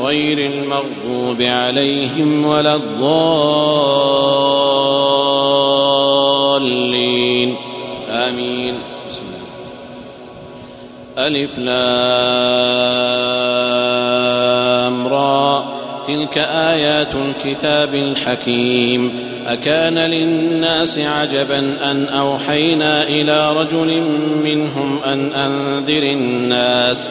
غير المغضوب عليهم ولا الضالين. آمين. بسم الله. ألف لام را. تلك آيات الكتاب الحكيم. أكان للناس عجبا أن أوحينا إلى رجل منهم أن أنذر الناس.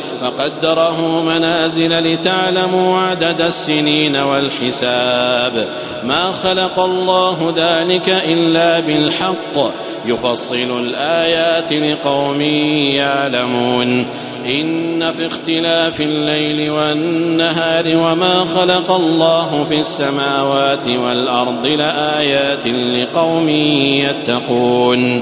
فقدره منازل لتعلموا عدد السنين والحساب. ما خلق الله ذلك إلا بالحق. يفصل الآيات لقوم يعلمون. إن في اختلاف الليل والنهار وما خلق الله في السماوات والأرض لآيات لقوم يتقون.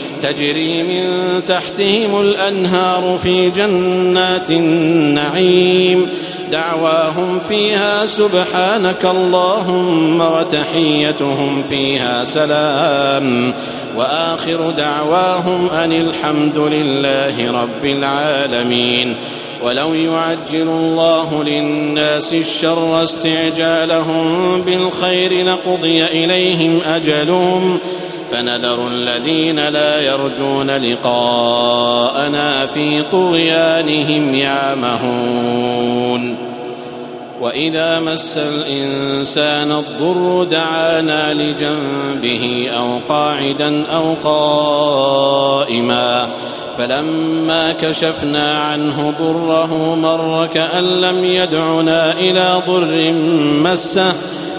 تجري من تحتهم الأنهار في جنات النعيم. دعواهم فيها سبحانك اللهم وتحيتهم فيها سلام. وآخر دعواهم أن الحمد لله رب العالمين. ولو يعجل الله للناس الشر استعجالهم بالخير لقضي إليهم أجلهم. فنذر الذين لا يرجون لقاءنا في طغيانهم يعمهون. وإذا مس الإنسان الضر دعانا لجنبه أو قاعدا أو قائما. فلما كشفنا عنه ضره مر كأن لم يدعنا إلى ضر مسه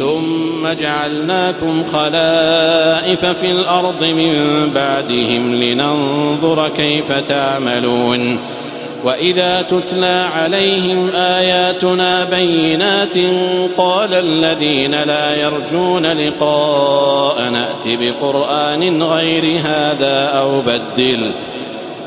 ثم جعلناكم خلائف في الأرض من بعدهم لننظر كيف تعملون. وإذا تتلى عليهم آياتنا بينات قال الذين لا يرجون لقاء نات بقرآن غير هذا أو بدل.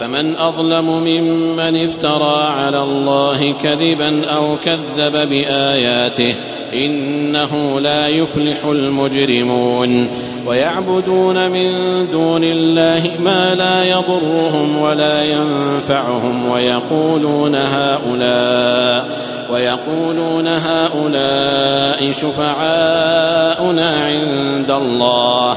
فمن أظلم ممن افترى على الله كذبا أو كذب بآياته إنه لا يفلح المجرمون ويعبدون من دون الله ما لا يضرهم ولا ينفعهم ويقولون هؤلاء ويقولون هؤلاء شفعاؤنا عند الله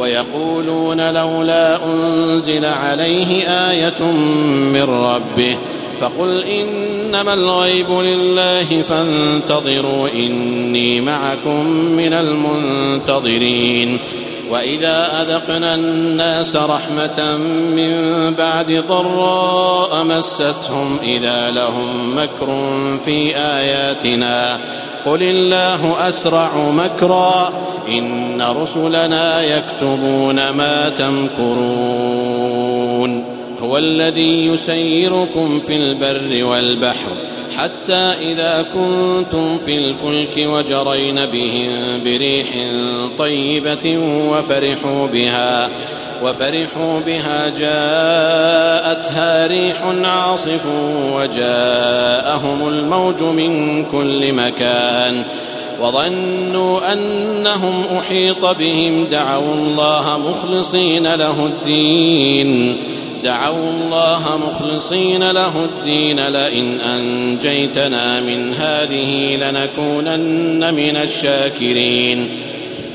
ويقولون لولا أنزل عليه آية من ربه فقل إنما الغيب لله فانتظروا إني معكم من المنتظرين وإذا أذقنا الناس رحمة من بعد ضراء مستهم إذا لهم مكر في آياتنا قل الله أسرع مكرا إن رسلنا يكتبون ما تمكرون هو الذي يسيركم في البر والبحر حتى إذا كنتم في الفلك وجرين بهم بريح طيبة وفرحوا بها وفرحوا بها جاءتها ريح عاصف وجاءهم الموج من كل مكان وظنوا أنهم أحيط بهم دعوا الله مخلصين له الدين دعوا الله مخلصين له الدين لئن أنجيتنا من هذه لنكونن من الشاكرين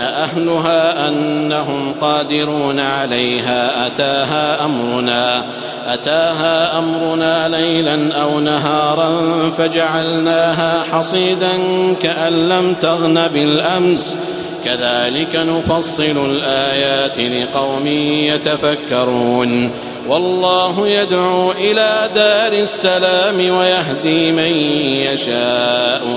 أهلها أنهم قادرون عليها أتاها أمرنا أتاها أمرنا ليلا أو نهارا فجعلناها حصيدا كأن لم تغن بالأمس. كذلك نفصل الآيات لقوم يتفكرون. والله يدعو إلى دار السلام ويهدي من يشاء.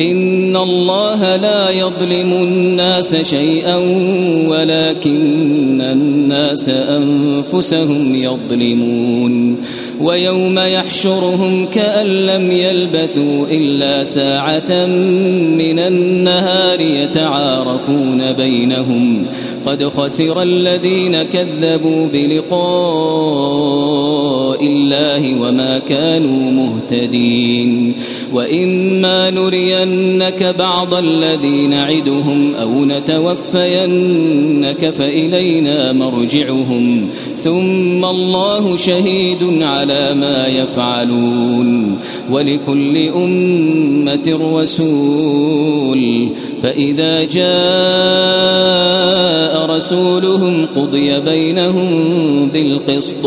إن الله لا يظلم الناس شيئا ولكن الناس أنفسهم يظلمون ويوم يحشرهم كأن لم يلبثوا إلا ساعة من النهار يتعارفون بينهم قد خسر الذين كذبوا بلقاء الله وما كانوا مهتدين وإما نرينك بعض الذي نعدهم أو نتوفينك فإلينا مرجعهم ثم الله شهيد على ما يفعلون ولكل أمة رسول فإذا جاء رسولهم قضي بينهم بالقسط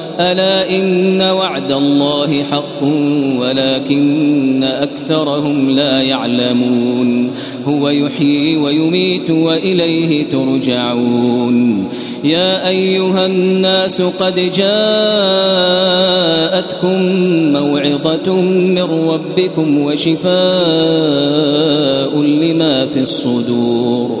ألا إن وعد الله حق ولكن أكثرهم لا يعلمون. هو يحيي ويميت وإليه ترجعون. يا أيها الناس قد جاءتكم موعظة من ربكم وشفاء لما في الصدور.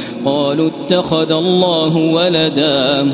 قالوا اتخذ الله ولدا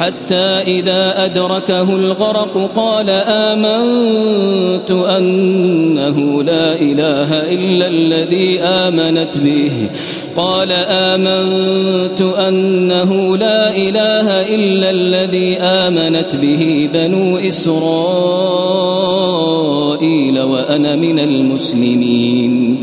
حتى إذا أدركه الغرق قال آمنت أنه لا إله إلا الذي آمنت به. قال آمنت أنه لا إله إلا الذي آمنت به بنو إسرائيل وأنا من المسلمين.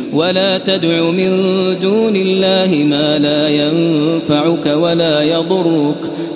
ولا تدع من دون الله ما لا ينفعك ولا يضرك.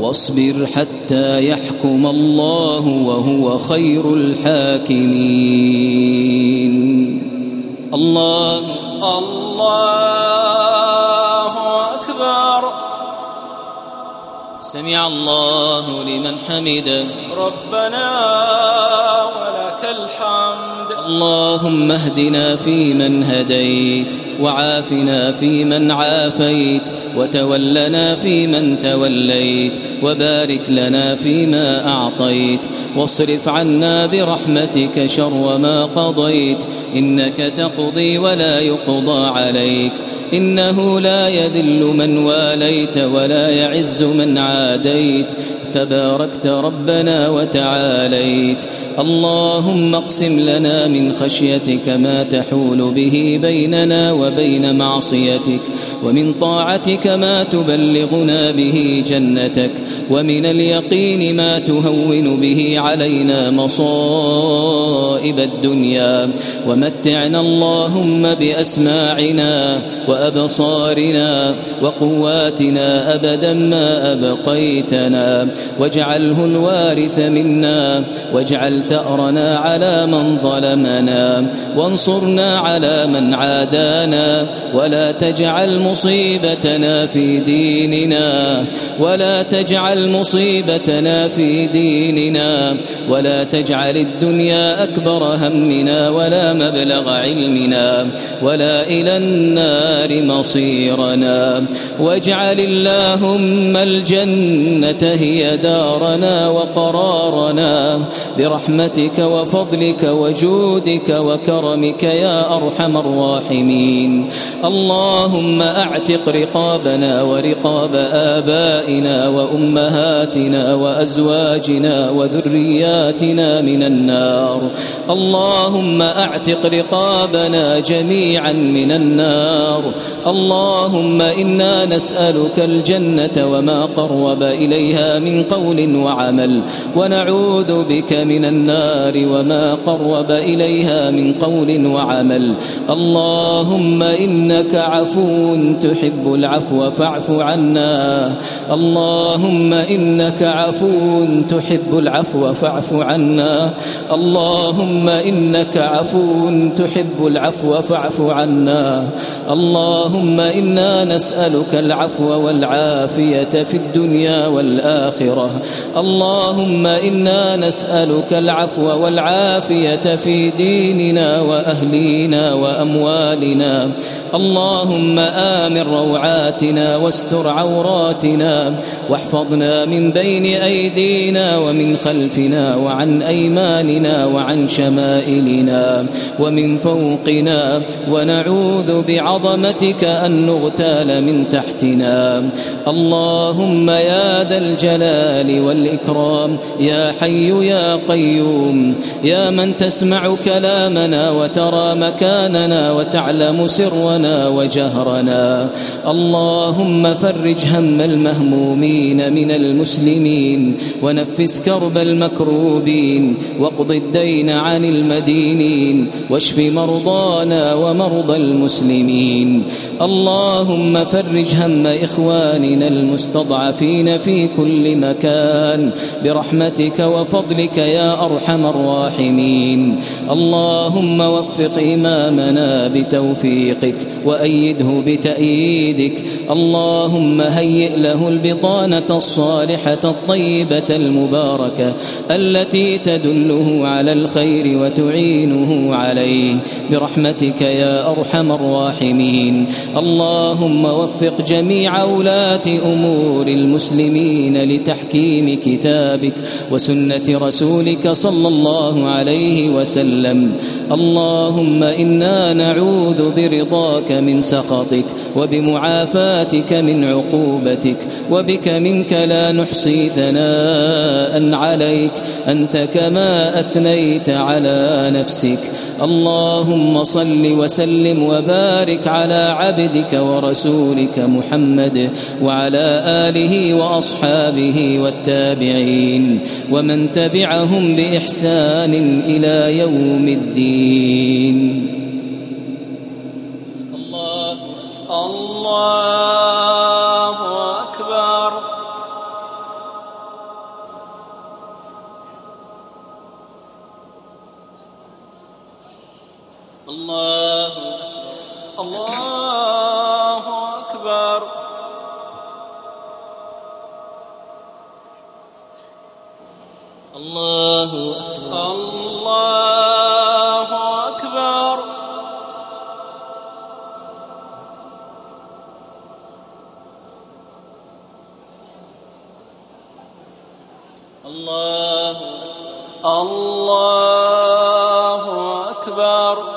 واصبر حتى يحكم الله وهو خير الحاكمين. الله. الله أكبر. سمع الله لمن حمده. ربنا ولك الحمد. اللهم اهدنا فيمن هديت وعافنا فيمن عافيت وتولنا فيمن توليت وبارك لنا فيما أعطيت واصرف عنا برحمتك شر ما قضيت إنك تقضي ولا يقضى عليك إنه لا يذل من واليت ولا يعز من عاديت. تباركت ربنا وتعاليت. اللهم اقسم لنا من خشيتك ما تحول به بيننا وبين معصيتك ومن طاعتك ما تبلغنا به جنتك ومن اليقين ما تهون به علينا مصائب الدنيا. ومتعنا اللهم بأسماعنا وأبصارنا وقواتنا أبدا ما أبقيتنا. واجعله الوارث منا واجعل ثأرنا على من ظلمنا وانصرنا على من عادانا ولا تجعل مصيبتنا في ديننا ولا تجعل مصيبتنا في ديننا ولا تجعل الدنيا أكبر همنا ولا مبلغ علمنا ولا إلى النار مصيرنا. واجعل اللهم الجنة هي دارنا وقرارنا. برحمتك وفضلك وجودك وكرمك يا أرحم الراحمين. اللهم أعتق رقابنا ورقاب آبائنا وأمهاتنا وأزواجنا وذرياتنا من النار. اللهم أعتق رقابنا جميعا من النار. اللهم إنا نسألك الجنة وما قرب إليها من قول وعمل. ونعوذ بك من النار وما قرب إليها من قول وعمل. اللهم إنك عفو تحب العفو فاعف عنا. اللهم إنك عفو تحب العفو فاعف عنا. اللهم إنك عفو تحب العفو فاعف عنا. اللهم إنا نسألك العفو والعافية في الدنيا والآخرة. اللهم إنا نسألك العفو والعافية في ديننا وأهلينا وأموالنا. اللهم آمن روعاتنا واستر عوراتنا واحفظنا من بين أيدينا ومن خلفنا وعن أيماننا وعن شمائلنا ومن فوقنا. ونعوذ بعظمتك أن نغتال من تحتنا. اللهم يا ذا الجلال والإكرام. يا حي يا قيوم يا من تسمع كلامنا وترى مكاننا وتعلم سرنا وجهرنا. اللهم فرج هم المهمومين من المسلمين ونفس كرب المكروبين واقض الدين عن المدينين واشف مرضانا ومرضى المسلمين. اللهم فرج هم إخواننا المستضعفين في كل مكان برحمتك وفضلك يا أرحم الراحمين. اللهم وفق إمامنا بتوفيقك وأيده بتأييدك. اللهم هيئ له البطانة الصالحة الطيبة المباركة التي تدله على الخير وتعينه عليه. برحمتك يا أرحم الراحمين. اللهم وفق جميع ولاة أمور المسلمين لتحكيم كتابك وسنة رسولك صلى الله عليه وسلم. اللهم إنا نعوذ برضاك من سخطك وبمعافاتك من عقوبتك وبك منك لا نحصي ثناء عليك أنت كما أثنيت على نفسك اللهم صل وسلم وبارك على عبدك ورسولك محمد وعلى آله وأصحابه والتابعين ومن تبعهم بإحسان إلى يوم الدين الله الله أكبر. الله الله أكبر. الله الله الله الله أكبر